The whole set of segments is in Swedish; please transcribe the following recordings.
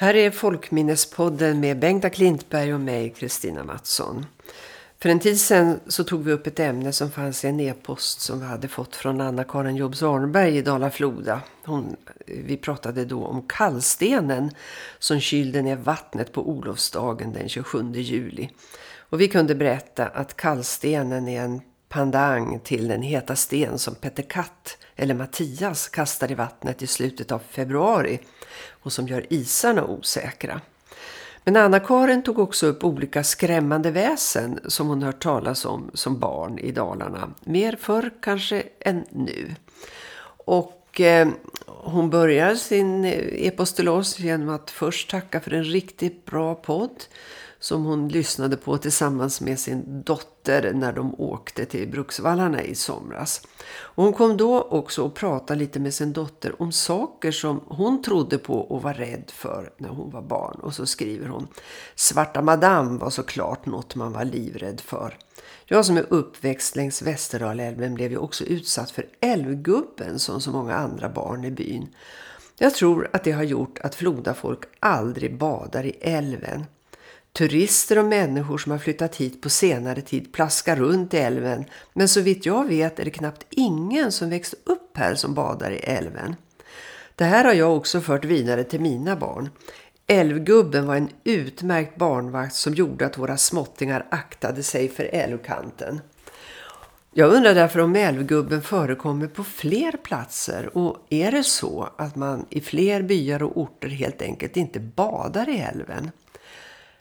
Här är Folkminnespodden med Bengta Klintberg och mig, Kristina Mattsson. För en tid sedan så tog vi upp ett ämne som fanns i en e-post som vi hade fått från Anna-Karin Jobs Arnberg i Dala-Floda. Hon, vi pratade då om kallstenen som kylde ner vattnet på Olofsdagen den 27 juli. Och vi kunde berätta att kallstenen är en pandang till den heta sten som Peter Katt eller Mattias kastar i vattnet i slutet av februari och som gör isarna osäkra. Men Anna-Karin tog också upp olika skrämmande väsen som hon hört talas om som barn i Dalarna. Mer förr kanske än nu. Och eh, hon börjar sin eh, epostolos genom att först tacka för en riktigt bra podd som hon lyssnade på tillsammans med sin dotter när de åkte till Bruksvallarna i somras. Och hon kom då också att prata lite med sin dotter om saker som hon trodde på och var rädd för när hon var barn. Och så skriver hon, Svarta madam var såklart något man var livrädd för. Jag som är uppväxt längs Västerdalälven blev ju också utsatt för älvgubben som så många andra barn i byn. Jag tror att det har gjort att flodafolk aldrig badar i älven. Turister och människor som har flyttat hit på senare tid plaskar runt i älven. Men så vitt jag vet är det knappt ingen som växt upp här som badar i älven. Det här har jag också fört vidare till mina barn. Älvgubben var en utmärkt barnvakt som gjorde att våra småttingar aktade sig för älvkanten. Jag undrar därför om älvgubben förekommer på fler platser och är det så att man i fler byar och orter helt enkelt inte badar i älven?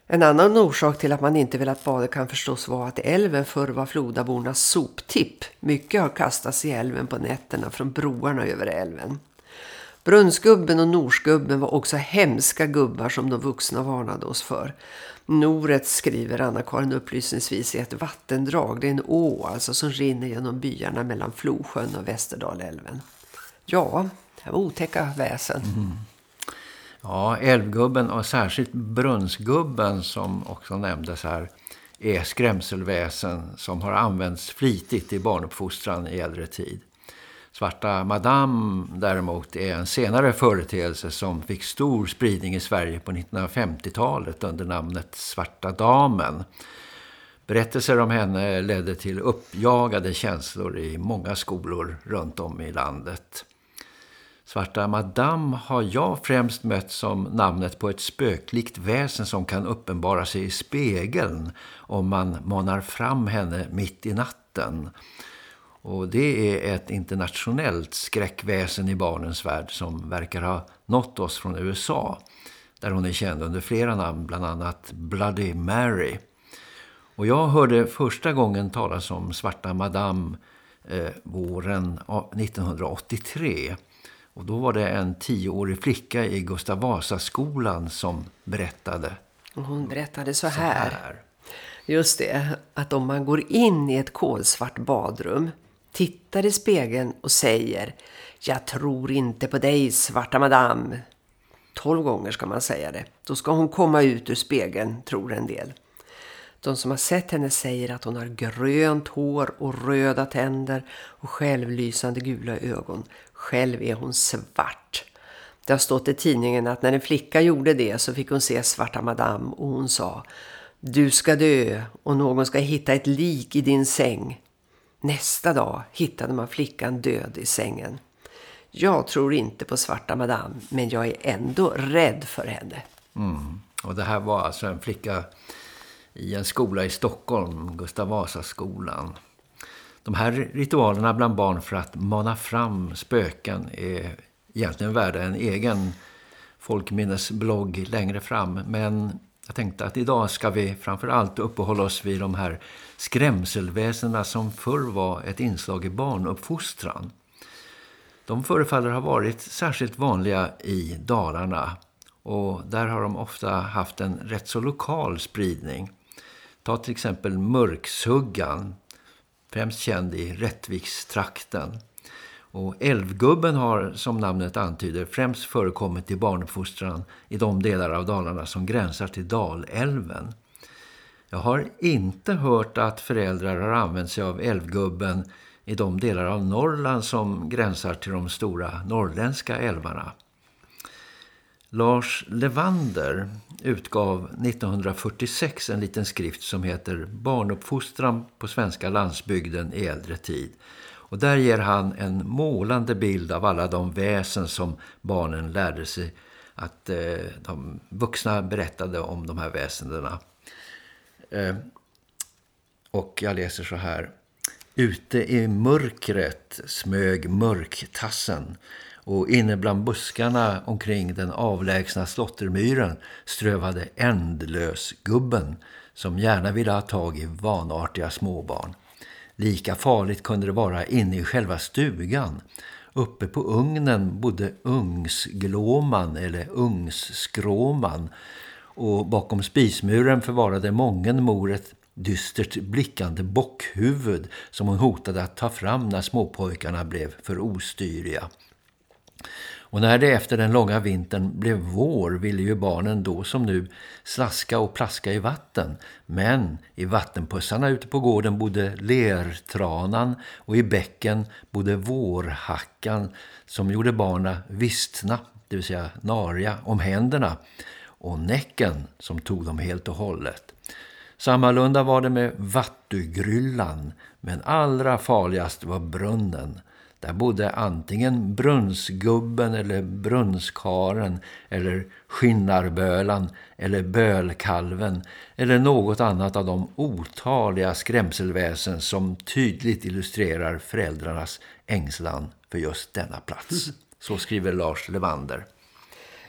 En annan orsak till att man inte velat bada kan förstås vara att älven förr var flodabornas soptipp. Mycket har kastats i älven på nätterna från broarna över älven. Brunnsgubben och Norsgubben var också hemska gubbar som de vuxna varnade oss för. Noret skriver Anna-Karin upplysningsvis i ett vattendrag. Det är en å alltså som rinner genom byarna mellan Flosjön och Västerdalälven. Ja, det var otäcka väsen. Mm. Ja, älvgubben och särskilt brunnsgubben som också nämndes här är skrämselväsen som har använts flitigt i barnuppfostran i äldre tid. Svarta madam däremot är en senare företeelse som fick stor spridning i Sverige på 1950-talet under namnet Svarta Damen. Berättelser om henne ledde till uppjagade känslor i många skolor runt om i landet. Svarta Madame har jag främst mött som namnet på ett spöklikt väsen som kan uppenbara sig i spegeln om man manar fram henne mitt i natten. Och det är ett internationellt skräckväsen i barnens värld som verkar ha nått oss från USA. Där hon är känd under flera namn, bland annat Bloody Mary. Och jag hörde första gången talas om Svarta Madame eh, våren 1983- och då var det en tioårig flicka i Gustav Vasa-skolan som berättade. Och hon berättade så här. så här. Just det, att om man går in i ett kolsvart badrum, tittar i spegeln och säger Jag tror inte på dig, svarta madame. Tolv gånger ska man säga det. Då ska hon komma ut ur spegeln, tror en del. De som har sett henne säger att hon har grönt hår och röda tänder och självlysande gula ögon. Själv är hon svart. Det har stått i tidningen att när en flicka gjorde det så fick hon se svarta madame och hon sa Du ska dö och någon ska hitta ett lik i din säng. Nästa dag hittade man flickan död i sängen. Jag tror inte på svarta madame men jag är ändå rädd för henne. Mm. Och det här var alltså en flicka i en skola i Stockholm, Gustav Vasa-skolan. De här ritualerna bland barn för att mana fram spöken är egentligen värda en egen folkminnesblogg längre fram. Men jag tänkte att idag ska vi framförallt uppehålla oss vid de här skrämselväsena som förr var ett inslag i barnuppfostran. De förefaller ha varit särskilt vanliga i Dalarna och där har de ofta haft en rätt så lokal spridning. Ta till exempel mörksuggan, främst känd i Rättvikstrakten. Och älvgubben har, som namnet antyder, främst förekommit i barnuppfostran i de delar av Dalarna som gränsar till Dalälven. Jag har inte hört att föräldrar har använt sig av älvgubben i de delar av Norrland som gränsar till de stora norrländska älvarna. Lars Levander utgav 1946 en liten skrift som heter Barnuppfostran på svenska landsbygden i äldre tid. Och där ger han en målande bild av alla de väsen som barnen lärde sig att eh, de vuxna berättade om de här väsendena. Eh, och jag läser så här. Ute i mörkret smög mörktassen och inne bland buskarna omkring den avlägsna slottermyren strövade ändlösgubben som gärna ville ha tag i vanartiga småbarn. Lika farligt kunde det vara inne i själva stugan. Uppe på ugnen bodde ungsglåman eller ungsskråman och bakom spismuren förvarade mången mor ett dystert blickande bockhuvud som hon hotade att ta fram när småpojkarna blev för ostyriga. Och när det efter den långa vintern blev vår ville ju barnen då som nu slaska och plaska i vatten. Men i vattenpussarna ute på gården bodde lertranan och i bäcken bodde vårhackan som gjorde barna vistna, det vill säga narja, om händerna och näcken som tog dem helt och hållet. Sammalunda var det med vattugryllan, men allra farligast var brunnen. Där bodde antingen brunnsgubben eller brunnskaren eller skinnarbölan eller bölkalven eller något annat av de otaliga skrämselväsen som tydligt illustrerar föräldrarnas ängslan för just denna plats. Så skriver Lars Levander.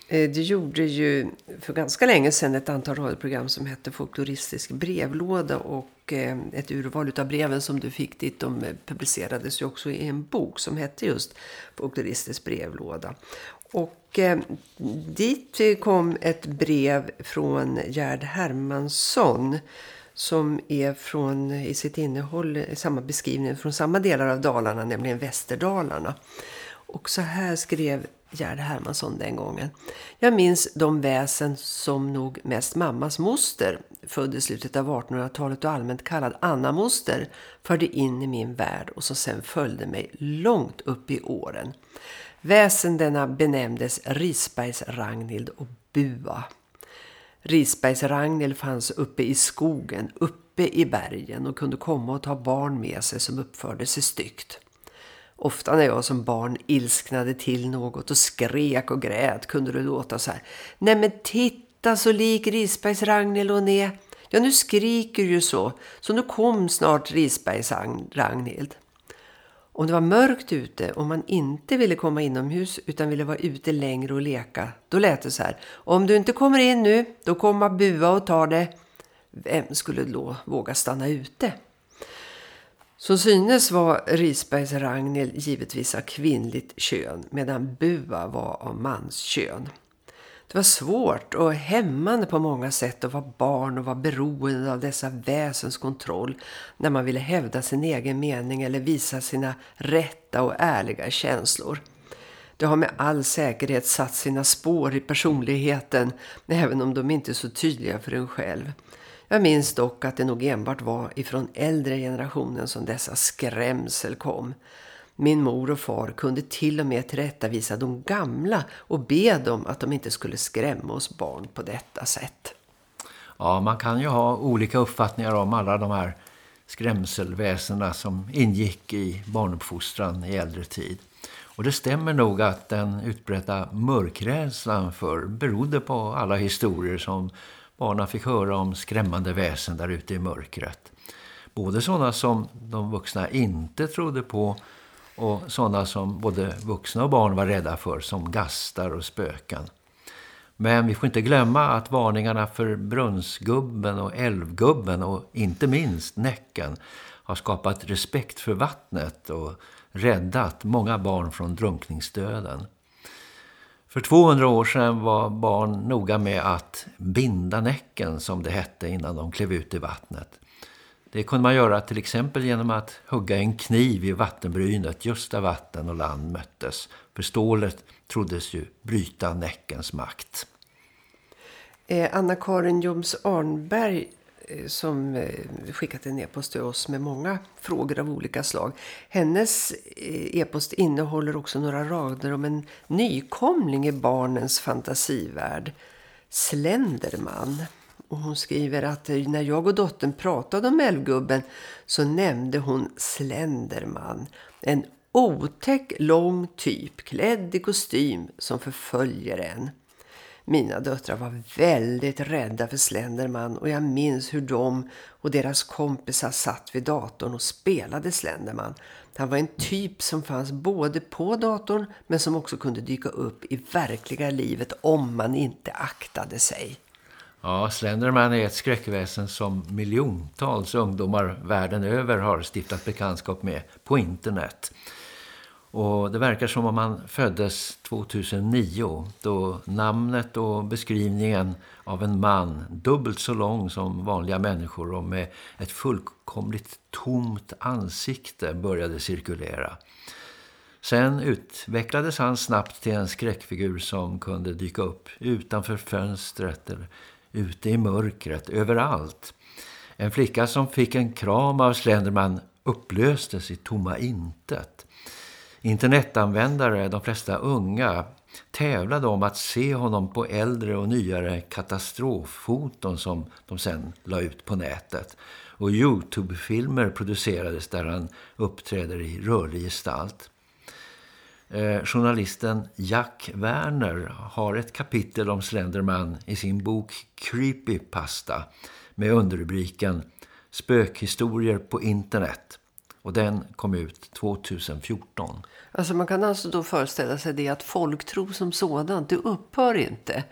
Eh, det gjorde ju för ganska länge sedan ett antal radioprogram som hette Folkloristisk brevlåda och Eh, ett urval av breven som du fick dit de eh, publicerades ju också i en bok som hette just Folkloristisk brevlåda. Och eh, dit kom ett brev från Gerd Hermansson som är från i sitt innehåll samma beskrivning från samma delar av Dalarna, nämligen Västerdalarna. Och så här skrev Gerd Hermansson den gången. Jag minns de väsen som nog mest mammas moster, född i slutet av 1800-talet och allmänt kallad Anna moster, förde in i min värld och som sen följde mig långt upp i åren. Väsendena benämndes Risbergs Ragnhild och Bua. Risbergs Ragnhild fanns uppe i skogen, uppe i bergen och kunde komma och ta barn med sig som uppförde sig styggt. Ofta när jag som barn ilsknade till något och skrek och grät kunde det låta så här. Nej men titta så lik Risbergs Ragnhild hon är. Ja nu skriker ju så. Så nu kom snart Risbergs Ragnhild. Om det var mörkt ute och man inte ville komma inomhus utan ville vara ute längre och leka. Då lät det så här. Om du inte kommer in nu då kommer bua och tar det. Vem skulle då våga stanna ute? Som synes var Risbergs Ragnhild givetvis av kvinnligt kön medan Bua var av manskön. Det var svårt och hämmande på många sätt att vara barn och vara beroende av dessa väsens kontroll när man ville hävda sin egen mening eller visa sina rätta och ärliga känslor. Det har med all säkerhet satt sina spår i personligheten även om de inte är så tydliga för en själv. Jag minns dock att det nog enbart var ifrån äldre generationen som dessa skrämsel kom. Min mor och far kunde till och med tillrättavisa de gamla och be dem att de inte skulle skrämma oss barn på detta sätt. Ja, man kan ju ha olika uppfattningar om alla de här skrämselväsena som ingick i barnuppfostran i äldre tid. Och det stämmer nog att den utbredda mörkrädslan för berodde på alla historier som barnen fick höra om skrämmande väsen där ute i mörkret. Både sådana som de vuxna inte trodde på och sådana som både vuxna och barn var rädda för som gastar och spöken. Men vi får inte glömma att varningarna för brunnsgubben och älvgubben och inte minst näcken har skapat respekt för vattnet och räddat många barn från drunkningsdöden. För 200 år sedan var barn noga med att binda näcken som det hette innan de klev ut i vattnet. Det kunde man göra till exempel genom att hugga en kniv i vattenbrynet just där vatten och land möttes. För stålet troddes ju bryta näckens makt. Eh, Anna-Karin Joms Arnberg Eh, som eh, skickat en e-post till oss med många frågor av olika slag. Hennes eh, e-post innehåller också några rader om en nykomling i barnens fantasivärld. Slenderman. Och hon skriver att när jag och dottern pratade om älvgubben så nämnde hon Slenderman. En otäck lång typ klädd i kostym som förföljer en. Mina döttrar var väldigt rädda för Slenderman och jag minns hur de och deras kompisar satt vid datorn och spelade Slenderman. Han var en typ som fanns både på datorn men som också kunde dyka upp i verkliga livet om man inte aktade sig. Ja, Slenderman är ett skräckväsen som miljontals ungdomar världen över har stiftat bekantskap med på internet. Och det verkar som om han föddes 2009 då namnet och beskrivningen av en man dubbelt så lång som vanliga människor och med ett fullkomligt tomt ansikte började cirkulera. Sen utvecklades han snabbt till en skräckfigur som kunde dyka upp utanför fönstret eller ute i mörkret, överallt. En flicka som fick en kram av Slenderman upplöstes i tomma intet. Internetanvändare, de flesta unga, tävlade om att se honom på äldre och nyare katastroffoton som de sen la ut på nätet. Och Youtube-filmer producerades där han uppträder i rörlig gestalt. Eh, journalisten Jack Werner har ett kapitel om Slenderman i sin bok Creepypasta med underrubriken Spökhistorier på internet. Och den kom ut 2014. Alltså man kan alltså då föreställa sig det att folktro som sådant, det upphör inte.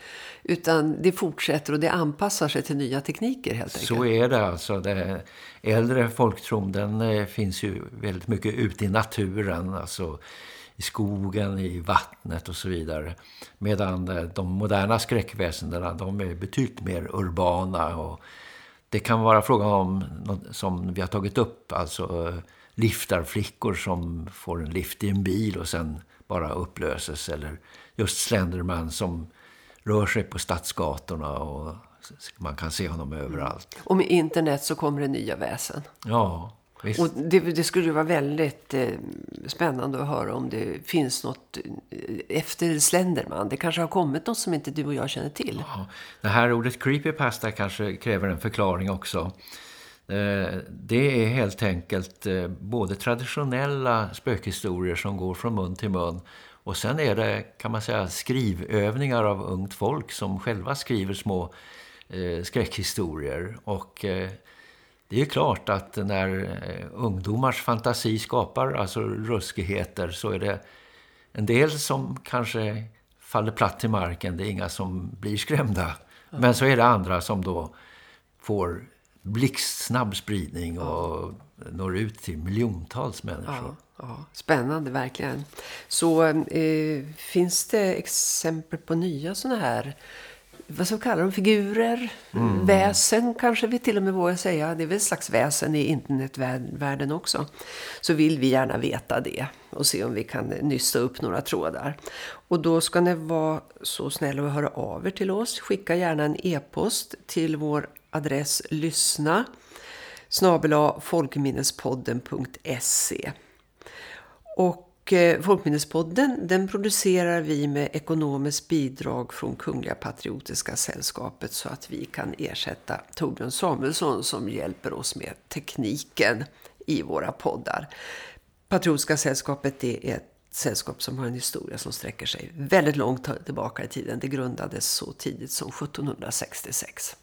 Utan det fortsätter och det anpassar sig till nya tekniker helt enkelt. Så är det alltså. Det äldre folktron den eh, finns ju väldigt mycket ute i naturen. Alltså i skogen, i vattnet och så vidare. Medan eh, de moderna skräckväsendena de är betydligt mer urbana och det kan vara frågan om något som vi har tagit upp, alltså eh, liftarflickor som får en lift i en bil och sen bara upplöses. Eller just Slenderman som rör sig på stadsgatorna och man kan se honom överallt. Och med internet så kommer det nya väsen. Ja, visst. Och det, det skulle vara väldigt eh, spännande att höra om det finns något eh, efter Slenderman. Det kanske har kommit något som inte du och jag känner till. Ja, det här ordet creepypasta kanske kräver en förklaring också. Eh, det är helt enkelt eh, både traditionella spökhistorier som går från mun till mun och sen är det kan man säga skrivövningar av ungt folk som själva skriver små eh, skräckhistorier och det är klart att när ungdomars fantasi skapar alltså ruskigheter så är det en del som kanske faller platt till marken, det är inga som blir skrämda. Men så är det andra som då får blixtsnabb spridning och når ut till miljontals människor. Ja, ja. Spännande verkligen. Så eh, finns det exempel på nya sådana här vad ska vi kalla dem, figurer, mm. väsen kanske vi till och med vågar säga. Det är väl ett slags väsen i internetvärlden också. Så vill vi gärna veta det och se om vi kan nysta upp några trådar. Och då ska ni vara så snälla att höra av er till oss. Skicka gärna en e-post till vår adress lyssna snabela folkminnespodden.se och och eh, Folkminnespodden den producerar vi med ekonomiskt bidrag från Kungliga Patriotiska Sällskapet så att vi kan ersätta Torbjörn Samuelsson som hjälper oss med tekniken i våra poddar. Patriotiska Sällskapet är ett sällskap som har en historia som sträcker sig väldigt långt tillbaka i tiden. Det grundades så tidigt som 1766.